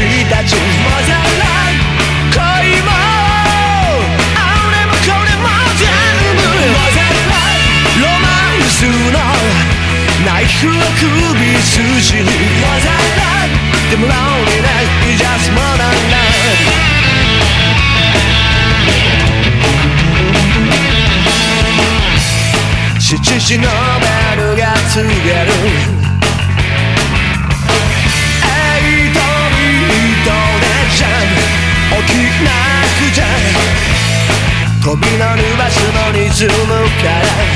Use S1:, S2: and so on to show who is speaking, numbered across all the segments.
S1: したち混ざらない恋もあれもこれも全部混ざらないロマンスのナイフを首筋に混ざらないでも Loneliness is just more than to look at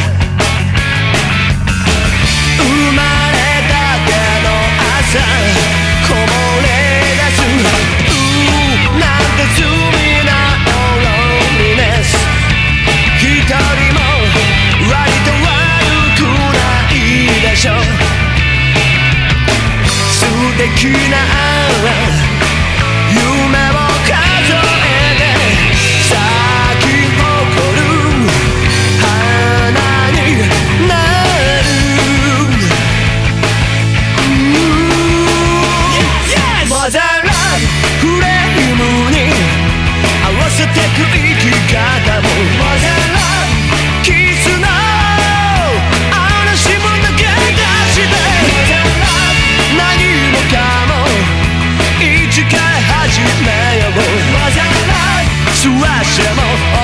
S1: しても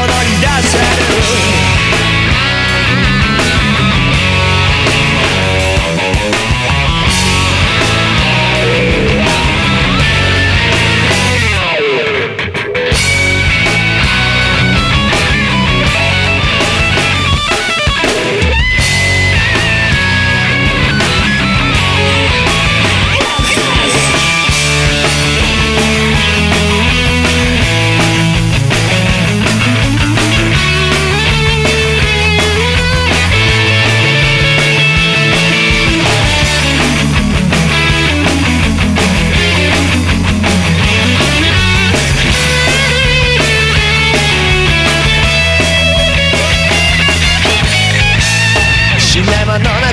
S1: 中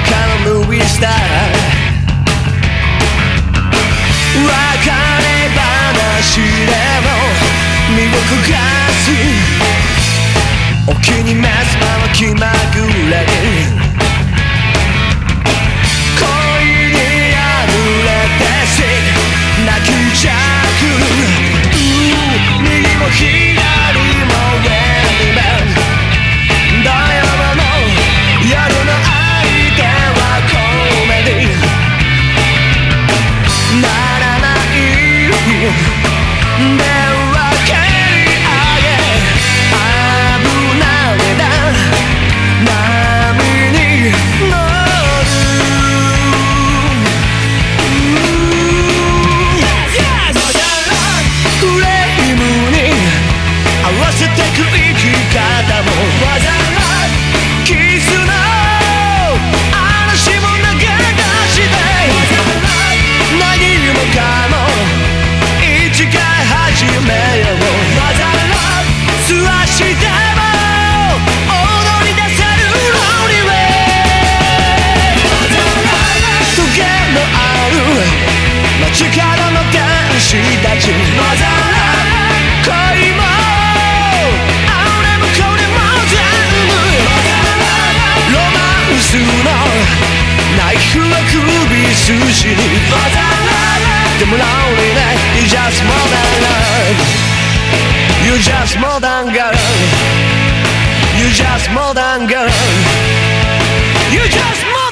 S1: のムービースター別れ話でも身を焦がすお気に召すまま気まぐれるない日は首筋でも lonely night You just modern You just modern girl You just modern girl You just